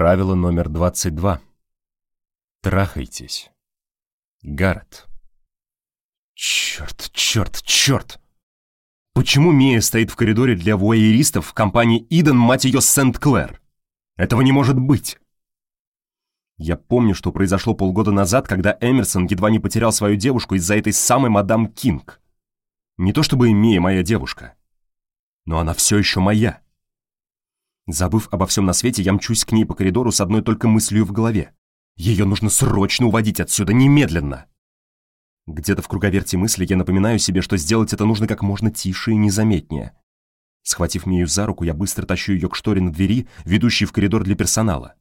Правило номер 22. Трахайтесь. Гаррет. Черт, черт, черт! Почему Мия стоит в коридоре для вуайеристов в компании Иден, мать ее, Сент-Клэр? Этого не может быть! Я помню, что произошло полгода назад, когда Эмерсон едва не потерял свою девушку из-за этой самой мадам Кинг. Не то чтобы Мия моя девушка, но она все еще моя. Забыв обо всем на свете, я мчусь к ней по коридору с одной только мыслью в голове. Ее нужно срочно уводить отсюда, немедленно. Где-то в круговерте мысли я напоминаю себе, что сделать это нужно как можно тише и незаметнее. Схватив Мию за руку, я быстро тащу ее к шторе на двери, ведущей в коридор для персонала.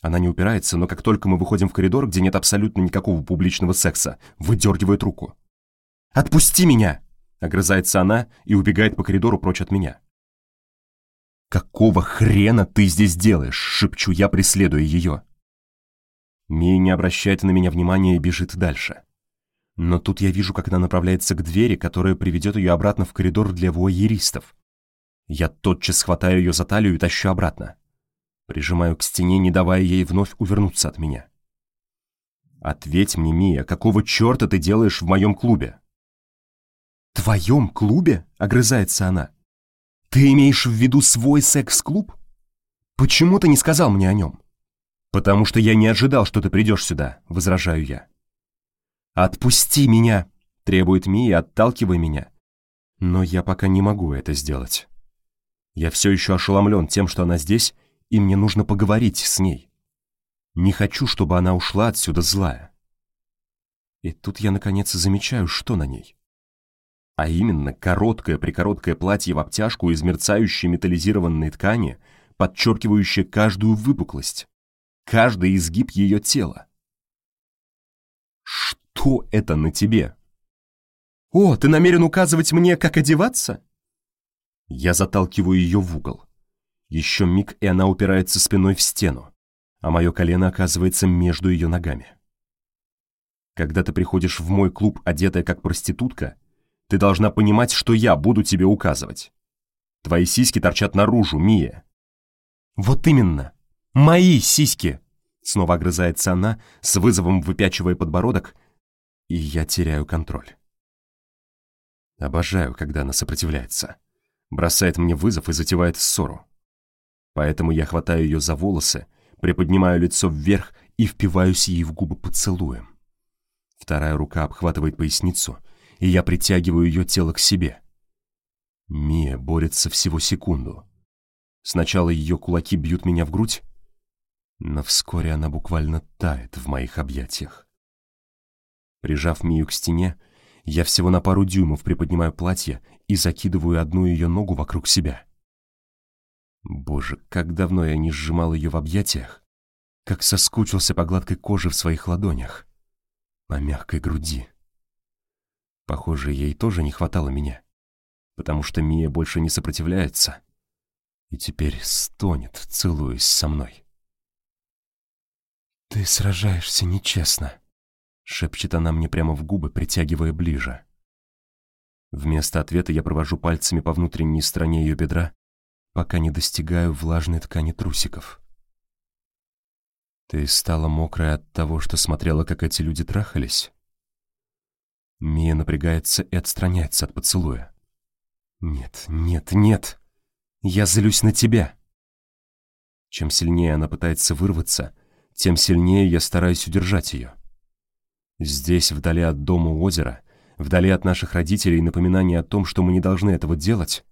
Она не упирается, но как только мы выходим в коридор, где нет абсолютно никакого публичного секса, выдергивает руку. «Отпусти меня!» — огрызается она и убегает по коридору прочь от меня. «Какого хрена ты здесь делаешь?» — шепчу я, преследуя ее. Мия не обращает на меня внимания и бежит дальше. Но тут я вижу, как она направляется к двери, которая приведет ее обратно в коридор для вуайеристов. Я тотчас хватаю ее за талию и тащу обратно. Прижимаю к стене, не давая ей вновь увернуться от меня. «Ответь мне, Мия, какого черта ты делаешь в моем клубе?» «Твоем клубе?» — огрызается она. «Ты имеешь в виду свой секс-клуб? Почему ты не сказал мне о нем?» «Потому что я не ожидал, что ты придешь сюда», — возражаю я. «Отпусти меня!» — требует Мия, отталкивая меня. Но я пока не могу это сделать. Я все еще ошеломлен тем, что она здесь, и мне нужно поговорить с ней. Не хочу, чтобы она ушла отсюда злая. И тут я наконец замечаю, что на ней. А именно короткое-прикороткое платье в обтяжку из мерцающей металлизированной ткани, подчеркивающее каждую выпуклость, каждый изгиб ее тела. Что это на тебе? О, ты намерен указывать мне, как одеваться? Я заталкиваю ее в угол. Еще миг, и она упирается спиной в стену, а мое колено оказывается между ее ногами. Когда ты приходишь в мой клуб, одетая как проститутка, ты должна понимать, что я буду тебе указывать. Твои сиськи торчат наружу, Мия. Вот именно. Мои сиськи. Снова огрызается она, с вызовом выпячивая подбородок, и я теряю контроль. Обожаю, когда она сопротивляется. Бросает мне вызов и затевает ссору. Поэтому я хватаю ее за волосы, приподнимаю лицо вверх и впиваюсь ей в губы поцелуем. Вторая рука обхватывает поясницу, и я притягиваю ее тело к себе. Мия борется всего секунду. Сначала ее кулаки бьют меня в грудь, но вскоре она буквально тает в моих объятиях. Прижав Мию к стене, я всего на пару дюймов приподнимаю платье и закидываю одну ее ногу вокруг себя. Боже, как давно я не сжимал ее в объятиях, как соскучился по гладкой коже в своих ладонях, по мягкой груди. Похоже, ей тоже не хватало меня, потому что Мия больше не сопротивляется и теперь стонет, целуясь со мной. «Ты сражаешься нечестно», — шепчет она мне прямо в губы, притягивая ближе. Вместо ответа я провожу пальцами по внутренней стороне ее бедра, пока не достигаю влажной ткани трусиков. «Ты стала мокрая от того, что смотрела, как эти люди трахались?» Мия напрягается и отстраняется от поцелуя. «Нет, нет, нет! Я злюсь на тебя!» Чем сильнее она пытается вырваться, тем сильнее я стараюсь удержать ее. Здесь, вдали от дома у озера, вдали от наших родителей напоминание о том, что мы не должны этого делать,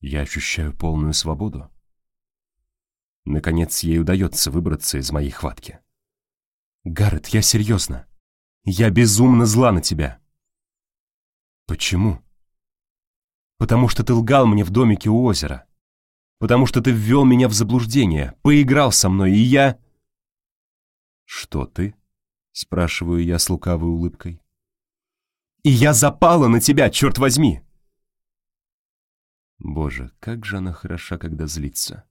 я ощущаю полную свободу. Наконец, ей удается выбраться из моей хватки. «Гаррет, я серьезно. Я безумно зла на тебя». «Почему?» «Потому что ты лгал мне в домике у озера. Потому что ты ввел меня в заблуждение, поиграл со мной, и я...» «Что ты?» — спрашиваю я с лукавой улыбкой. «И я запала на тебя, черт возьми!» Боже, как же она хороша, когда злится.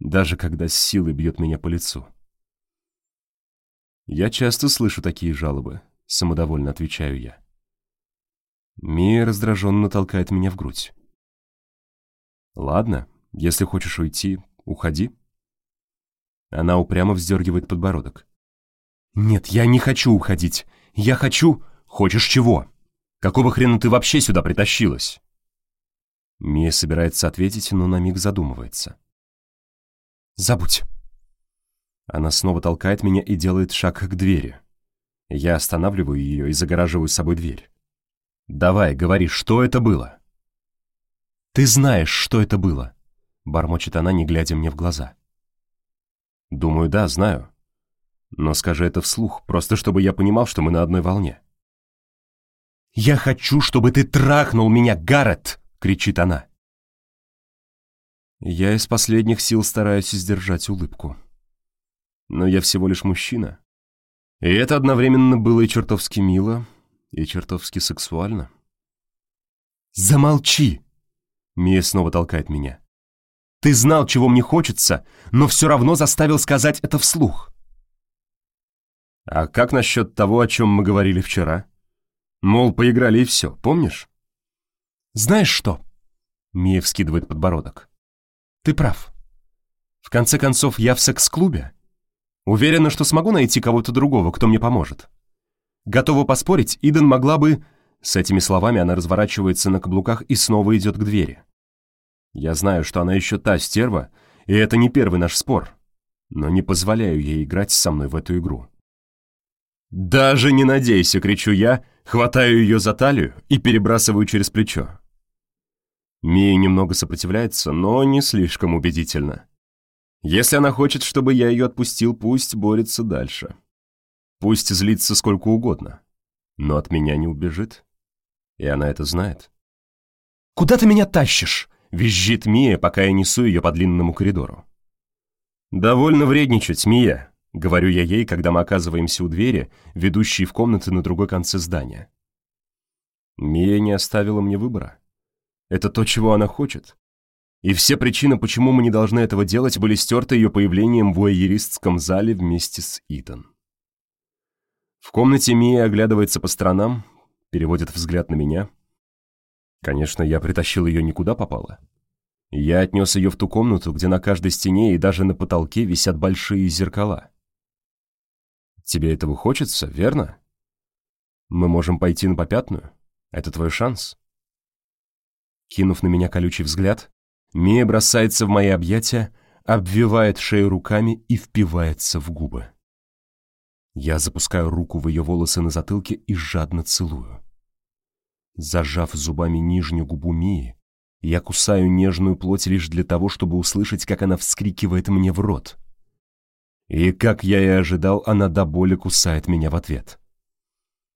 Даже когда с силой бьет меня по лицу. Я часто слышу такие жалобы, самодовольно отвечаю я. Мия раздраженно толкает меня в грудь. Ладно, если хочешь уйти, уходи. Она упрямо вздергивает подбородок. «Нет, я не хочу уходить. Я хочу...» «Хочешь чего? Какого хрена ты вообще сюда притащилась?» Мия собирается ответить, но на миг задумывается. «Забудь». Она снова толкает меня и делает шаг к двери. Я останавливаю ее и загораживаю собой дверь. «Давай, говори, что это было?» «Ты знаешь, что это было», — бормочет она, не глядя мне в глаза. «Думаю, да, знаю. Но скажи это вслух, просто чтобы я понимал, что мы на одной волне». «Я хочу, чтобы ты трахнул меня, Гаррет!» — кричит она. Я из последних сил стараюсь сдержать улыбку. Но я всего лишь мужчина. И это одновременно было и чертовски мило, и чертовски сексуально. «Замолчи!» Мия снова толкает меня. «Ты знал, чего мне хочется, но все равно заставил сказать это вслух». «А как насчет того, о чем мы говорили вчера? Мол, поиграли и все, помнишь?» «Знаешь что?» Мия вскидывает подбородок. «Ты прав. В конце концов, я в секс-клубе. Уверена, что смогу найти кого-то другого, кто мне поможет. Готова поспорить, Иден могла бы...» С этими словами она разворачивается на каблуках и снова идет к двери. Я знаю, что она еще та стерва, и это не первый наш спор, но не позволяю ей играть со мной в эту игру. «Даже не надейся!» — кричу я, хватаю ее за талию и перебрасываю через плечо. Мия немного сопротивляется, но не слишком убедительно. Если она хочет, чтобы я ее отпустил, пусть борется дальше. Пусть злится сколько угодно, но от меня не убежит. И она это знает. «Куда ты меня тащишь?» — визжит Мия, пока я несу ее по длинному коридору. «Довольно вредничать, Мия», — говорю я ей, когда мы оказываемся у двери, ведущей в комнаты на другой конце здания. Мия не оставила мне выбора. Это то, чего она хочет. И все причины, почему мы не должны этого делать, были стерты ее появлением в вуайеристском зале вместе с Итан. В комнате Мия оглядывается по сторонам, переводит взгляд на меня. Конечно, я притащил ее никуда попало. Я отнес ее в ту комнату, где на каждой стене и даже на потолке висят большие зеркала. Тебе этого хочется, верно? Мы можем пойти на попятную. Это твой шанс. Кинув на меня колючий взгляд, Мия бросается в мои объятия, обвивает шею руками и впивается в губы. Я запускаю руку в ее волосы на затылке и жадно целую. Зажав зубами нижнюю губу Мии, я кусаю нежную плоть лишь для того, чтобы услышать, как она вскрикивает мне в рот. И, как я и ожидал, она до боли кусает меня в ответ.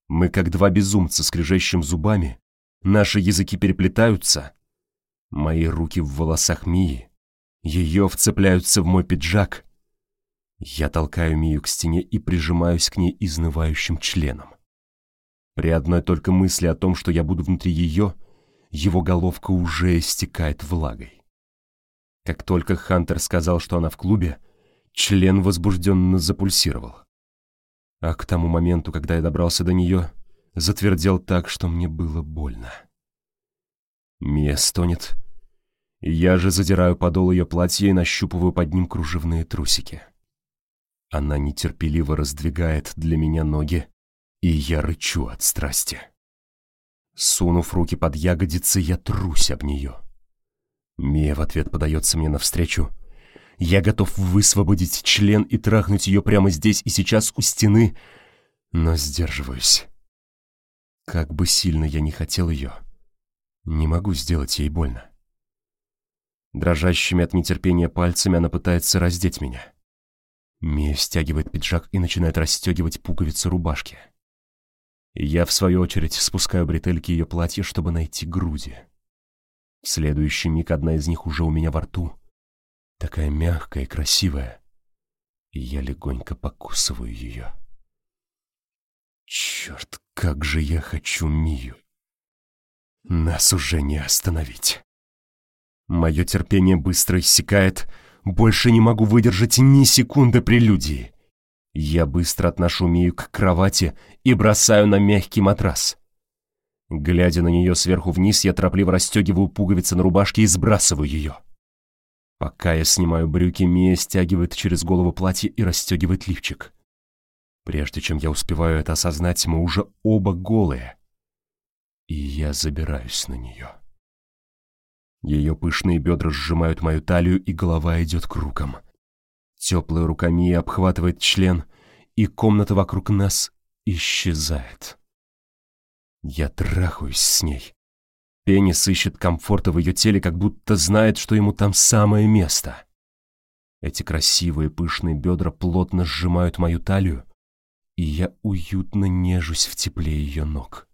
Мы, как два безумца, скрежещем зубами, Наши языки переплетаются. Мои руки в волосах Мии. Ее вцепляются в мой пиджак. Я толкаю Мию к стене и прижимаюсь к ней изнывающим членом. При одной только мысли о том, что я буду внутри ее, его головка уже истекает влагой. Как только Хантер сказал, что она в клубе, член возбужденно запульсировал. А к тому моменту, когда я добрался до нее, затвердел так, что мне было больно. Мия стонет. Я же задираю подол ее платья и нащупываю под ним кружевные трусики. Она нетерпеливо раздвигает для меня ноги, и я рычу от страсти. Сунув руки под ягодицы, я трусь об нее. Мия в ответ подается мне навстречу. Я готов высвободить член и трахнуть ее прямо здесь и сейчас у стены, но сдерживаюсь. Как бы сильно я не хотел ее, не могу сделать ей больно. Дрожащими от нетерпения пальцами она пытается раздеть меня. Мия стягивает пиджак и начинает расстегивать пуговицы рубашки. я, в свою очередь, спускаю бретельки ее платья, чтобы найти груди. В следующий миг одна из них уже у меня во рту. Такая мягкая и красивая. И я легонько покусываю ее. Черт, как же я хочу Мию. Нас уже не остановить. Мое терпение быстро иссякает, больше не могу выдержать ни секунды прелюдии. Я быстро отношу Мию к кровати и бросаю на мягкий матрас. Глядя на нее сверху вниз, я торопливо расстегиваю пуговицы на рубашке и сбрасываю ее. Пока я снимаю брюки, Мия стягивает через голову платье и расстегивает лифчик. Прежде чем я успеваю это осознать, мы уже оба голые. И я забираюсь на нее. Ее пышные бедра сжимают мою талию, и голова идет кругом. Теплая рука Мии обхватывает член, и комната вокруг нас исчезает. Я трахаюсь с ней. Пенис ищет комфорта в ее теле, как будто знает, что ему там самое место. Эти красивые пышные бедра плотно сжимают мою талию, и я уютно нежусь в тепле ее ног.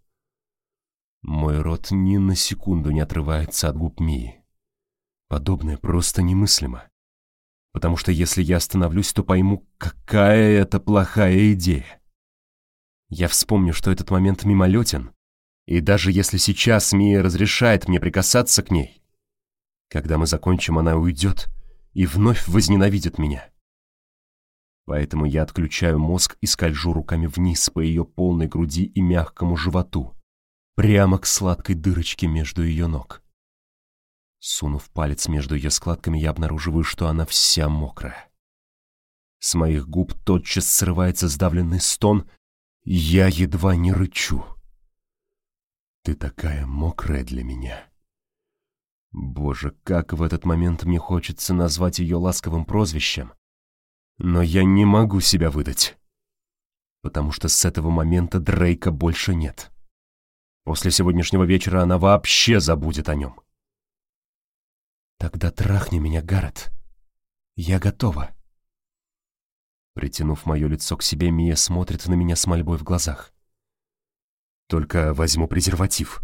Мой рот ни на секунду не отрывается от губ Мии. Подобное просто немыслимо. Потому что если я остановлюсь, то пойму, какая это плохая идея. Я вспомню, что этот момент мимолетен, и даже если сейчас Мия разрешает мне прикасаться к ней, когда мы закончим, она уйдет и вновь возненавидит меня. Поэтому я отключаю мозг и скольжу руками вниз по ее полной груди и мягкому животу, прямо к сладкой дырочке между ее ног. Сунув палец между ее складками, я обнаруживаю, что она вся мокрая. С моих губ тотчас срывается сдавленный стон, я едва не рычу. Ты такая мокрая для меня. Боже, как в этот момент мне хочется назвать ее ласковым прозвищем. Но я не могу себя выдать. Потому что с этого момента Дрейка больше нет. После сегодняшнего вечера она вообще забудет о нем. Тогда трахни меня, Гаррет. Я готова. Притянув мое лицо к себе, Мия смотрит на меня с мольбой в глазах. Только возьму презерватив.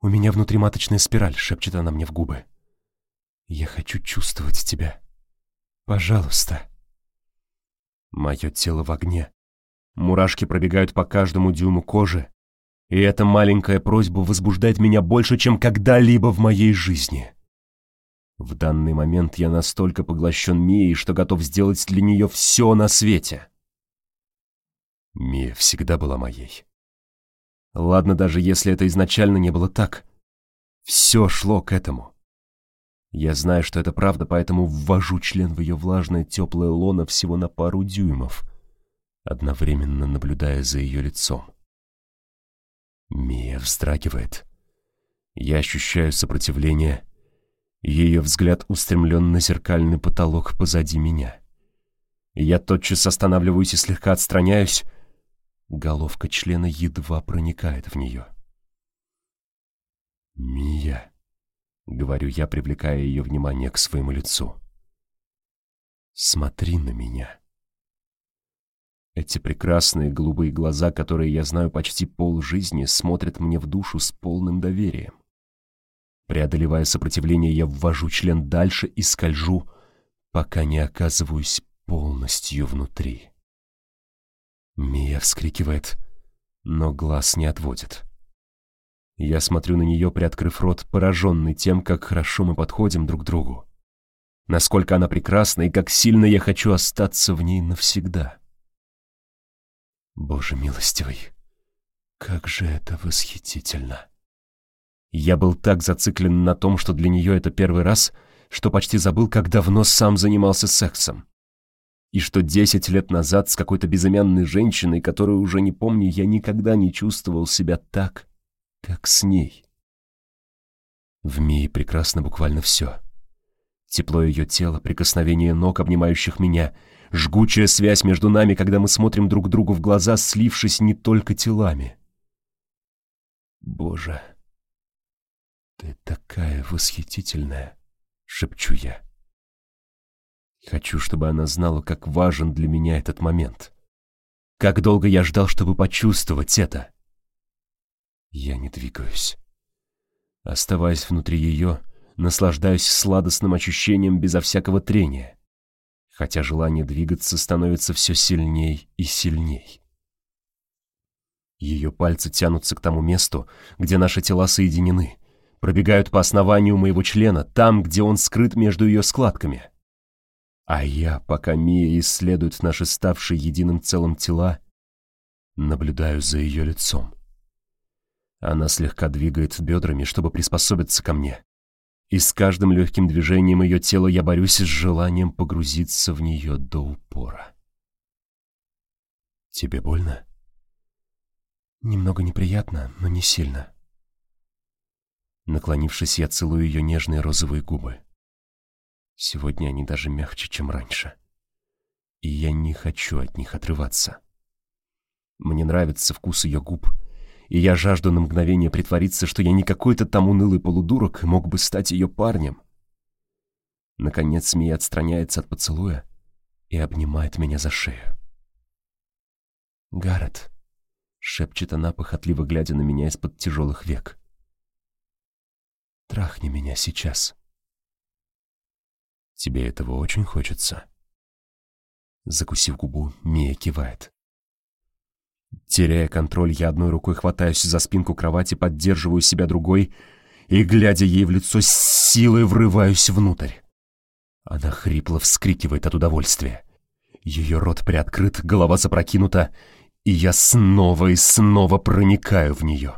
У меня внутриматочная спираль, шепчет она мне в губы. Я хочу чувствовать тебя. Пожалуйста. Мое тело в огне. Мурашки пробегают по каждому дюйму кожи, и эта маленькая просьба возбуждает меня больше, чем когда-либо в моей жизни. В данный момент я настолько поглощен Мией, что готов сделать для нее все на свете. Мия всегда была моей. Ладно, даже если это изначально не было так. Все шло к этому. Я знаю, что это правда, поэтому ввожу член в ее влажное теплое лоно всего на пару дюймов, одновременно наблюдая за ее лицом. Мия вздрагивает. Я ощущаю сопротивление. Ее взгляд устремлен на зеркальный потолок позади меня. Я тотчас останавливаюсь и слегка отстраняюсь. Головка члена едва проникает в нее. «Мия», — говорю я, привлекая ее внимание к своему лицу. «Смотри на меня». Эти прекрасные голубые глаза, которые я знаю почти полжизни, смотрят мне в душу с полным доверием. Преодолевая сопротивление, я ввожу член дальше и скольжу, пока не оказываюсь полностью внутри. Мия вскрикивает, но глаз не отводит. Я смотрю на нее, приоткрыв рот, пораженный тем, как хорошо мы подходим друг к другу. Насколько она прекрасна и как сильно я хочу остаться в ней навсегда. Боже милостивый, как же это восхитительно. Я был так зациклен на том, что для нее это первый раз, что почти забыл, как давно сам занимался сексом. И что десять лет назад с какой-то безымянной женщиной, которую уже не помню, я никогда не чувствовал себя так, как с ней. В Мии прекрасно буквально все. Тепло ее тела, прикосновение ног, обнимающих меня — Жгучая связь между нами, когда мы смотрим друг другу в глаза, слившись не только телами. «Боже, ты такая восхитительная!» — шепчу я. Хочу, чтобы она знала, как важен для меня этот момент. Как долго я ждал, чтобы почувствовать это. Я не двигаюсь. Оставаясь внутри ее, наслаждаюсь сладостным ощущением безо всякого трения хотя желание двигаться становится все сильней и сильней. Ее пальцы тянутся к тому месту, где наши тела соединены, пробегают по основанию моего члена, там, где он скрыт между ее складками. А я, пока Мия исследует наши ставшие единым целым тела, наблюдаю за ее лицом. Она слегка двигает бедрами, чтобы приспособиться ко мне, и с каждым легким движением ее тела я борюсь с желанием погрузиться в нее до упора. «Тебе больно?» «Немного неприятно, но не сильно». Наклонившись, я целую ее нежные розовые губы. Сегодня они даже мягче, чем раньше. И я не хочу от них отрываться. Мне нравится вкус ее губ, и я жажду на мгновение притвориться, что я не какой-то там унылый полудурок мог бы стать ее парнем. Наконец Мия отстраняется от поцелуя и обнимает меня за шею. «Гаррет», — шепчет она, похотливо глядя на меня из-под тяжелых век. «Трахни меня сейчас». «Тебе этого очень хочется?» Закусив губу, Мия кивает. Теряя контроль, я одной рукой хватаюсь за спинку кровати, поддерживаю себя другой и, глядя ей в лицо, с силой врываюсь внутрь. Она хрипло вскрикивает от удовольствия. Ее рот приоткрыт, голова запрокинута, и я снова и снова проникаю в нее.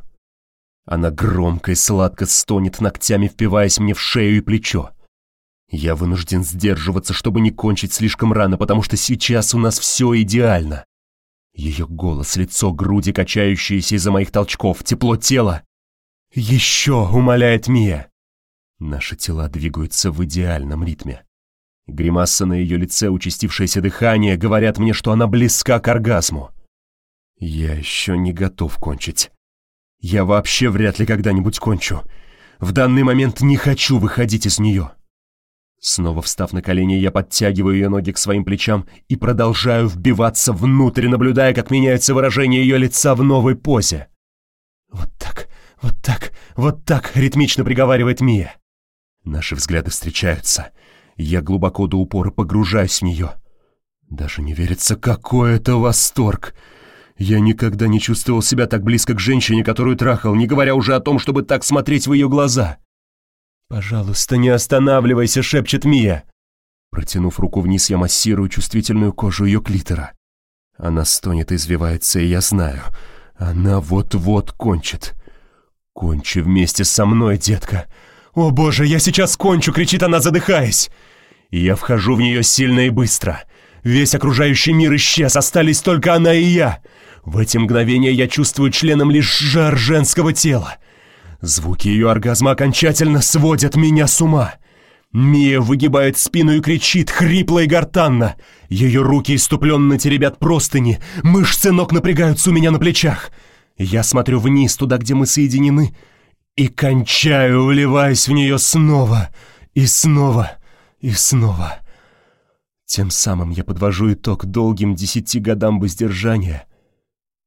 Она громко и сладко стонет, ногтями впиваясь мне в шею и плечо. Я вынужден сдерживаться, чтобы не кончить слишком рано, потому что сейчас у нас все идеально. Ее голос, лицо, груди, качающиеся из-за моих толчков, тепло тела. Еще умоляет Мия. Наши тела двигаются в идеальном ритме. Гримаса на ее лице, участившееся дыхание, говорят мне, что она близка к оргазму. Я еще не готов кончить. Я вообще вряд ли когда-нибудь кончу. В данный момент не хочу выходить из нее. Снова встав на колени, я подтягиваю ее ноги к своим плечам и продолжаю вбиваться внутрь, наблюдая, как меняется выражение ее лица в новой позе. «Вот так, вот так, вот так», — ритмично приговаривает Мия. Наши взгляды встречаются. Я глубоко до упора погружаюсь в нее. Даже не верится, какой это восторг. Я никогда не чувствовал себя так близко к женщине, которую трахал, не говоря уже о том, чтобы так смотреть в ее глаза. «Пожалуйста, не останавливайся», — шепчет Мия. Протянув руку вниз, я массирую чувствительную кожу ее клитора. Она стонет извивается, и я знаю, она вот-вот кончит. «Кончи вместе со мной, детка!» «О боже, я сейчас кончу!» — кричит она, задыхаясь. я вхожу в нее сильно и быстро. Весь окружающий мир исчез, остались только она и я. В эти мгновения я чувствую членом лишь жар женского тела. Звуки ее оргазма окончательно сводят меня с ума. Мия выгибает спину и кричит, хрипло и гортанно. Ее руки иступленно теребят простыни, мышцы ног напрягаются у меня на плечах. Я смотрю вниз, туда, где мы соединены, и кончаю, вливаясь в нее снова и снова и снова. Тем самым я подвожу итог долгим десяти годам воздержания,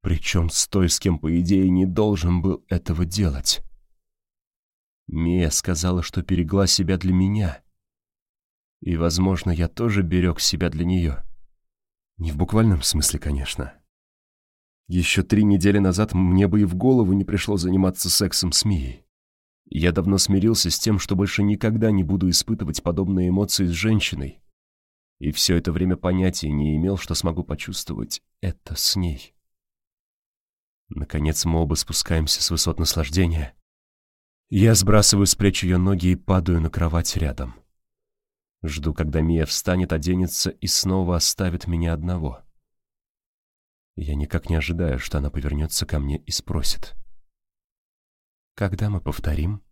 причем с той, с кем, по идее, не должен был этого делать. Мия сказала, что берегла себя для меня. И, возможно, я тоже берег себя для нее. Не в буквальном смысле, конечно. Еще три недели назад мне бы и в голову не пришло заниматься сексом с Мией. Я давно смирился с тем, что больше никогда не буду испытывать подобные эмоции с женщиной. И все это время понятия не имел, что смогу почувствовать это с ней. Наконец мы оба спускаемся с высот наслаждения, я сбрасываю с плеч ее ноги и падаю на кровать рядом. Жду, когда Мия встанет, оденется и снова оставит меня одного. Я никак не ожидаю, что она повернется ко мне и спросит. «Когда мы повторим?»